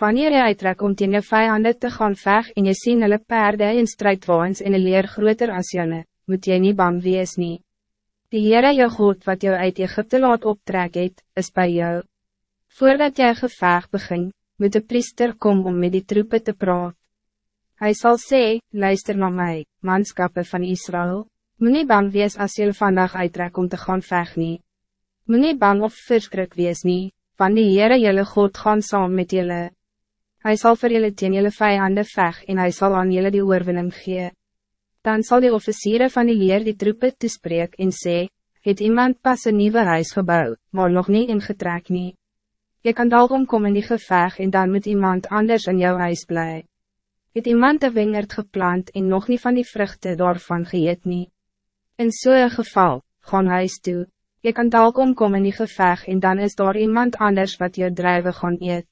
Wanneer jy uittrek om teen jou vijanden te gaan veg en jy sien hulle perde en strijdwaans en een leer groter as jyne, moet jy nie bang wees nie. Die Heere jou God wat jou uit Egypte laat optrek het, is bij jou. Voordat jy geveg begin, moet de priester kom om met die troepen te praat. Hij zal sê, luister naar mij, manskappe van Israël, moet nie bang wees as jy vandag uittrek om te gaan veg nie. Moet nie bang of verskrik wees nie, want die Heere jylle God gaan saam met jylle. Hij zal voor jullie teen jullie vijanden veg en hij zal aan jullie die oorwinning gee. Dan zal die officieren van die leer die troepen toespreek en sê, het iemand pas een nieuwe huis gebouw, maar nog niet ingetrek nie. Je kan dalom komen in die geveg en dan moet iemand anders in jouw huis blij. Het iemand de wingerd geplant en nog niet van die vruchten daarvan geëet nie. In zo'n geval, gaan huis toe. Je kan dalom komen in die geveg en dan is daar iemand anders wat je drijven gaan eet.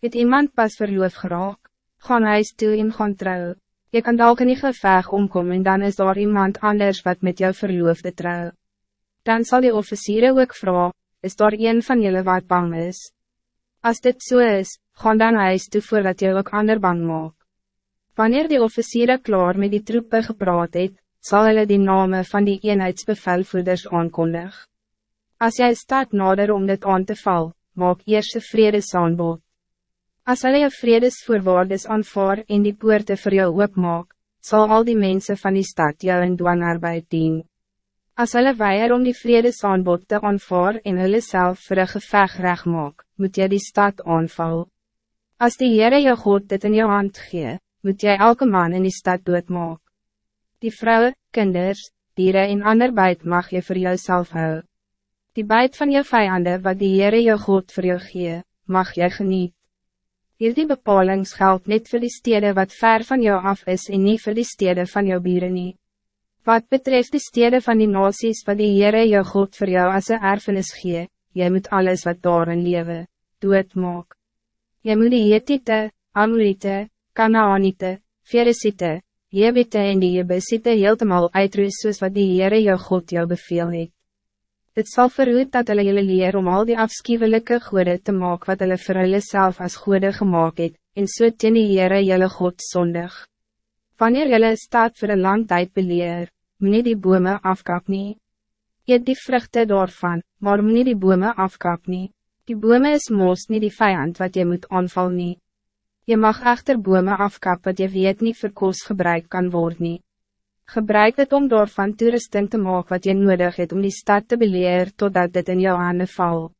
Het iemand pas verloof geraak? Gaan huis toe en gaan trouw. Je kan dalk in die geveg omkom en dan is daar iemand anders wat met jou verloofde trouw. Dan zal die officieren ook vragen, is daar een van jullie wat bang is? Als dit zo so is, gaan dan huis toe voordat jy ook ander bang maak. Wanneer die officieren klaar met die troepen gepraat het, sal hulle die name van die eenheidsbevelvoerders aankondig. Als jij staat nader om dit aan te val, maak eerst een vredesaanbod. As hulle jou vredesvoorwaardes aanvaar en die poorte vir jou oopmaak, sal al die mensen van die stad jou in dwangarbeid dien. As hulle weier om die vredesaanbod te aanvaar en hulle self vir een geveg recht maak, moet jy die stad aanval. As die Heere jou God dit in jou hand gee, moet jy elke man in die stad doodmaak. Die vrouwen, kinders, dieren en ander buit mag je voor jouzelf hou. Die buit van jou vijanden wat die Heere jou God voor jou gee, mag jy geniet. Hierdie bepalings geldt net voor die steden wat ver van jou af is en niet voor die steden van jou bieren nie. Wat betreft die steden van die nasies wat die Heere jou God voor jou als een erfenis gee, jy moet alles wat daarin lewe, dood maak. Jy moet die Hetite, Amorite, Kanaanite, Veresite, Jebite en die Jebesite heeltemal uitroes soos wat die Heere jou God jou beveel het. Het zal verhoed dat hulle julle leer om al die afschuwelijke goede te maken wat hulle vir hulle self as goede gemaakt het, en so teen die Heere julle God zondig. Wanneer julle staat voor een lang tijd beleer, moet nie die bome afkap nie. Eet die vruchten daarvan, maar moet nie die bome afkap nie. Die bome is moos niet die vijand wat je moet aanval nie. Je mag echter bome afkap wat je weet niet vir koos gebruik kan worden. Gebruik het om daarvan toerusting te maken wat je nodig hebt om die stad te beleer totdat dit in jouw handen valt.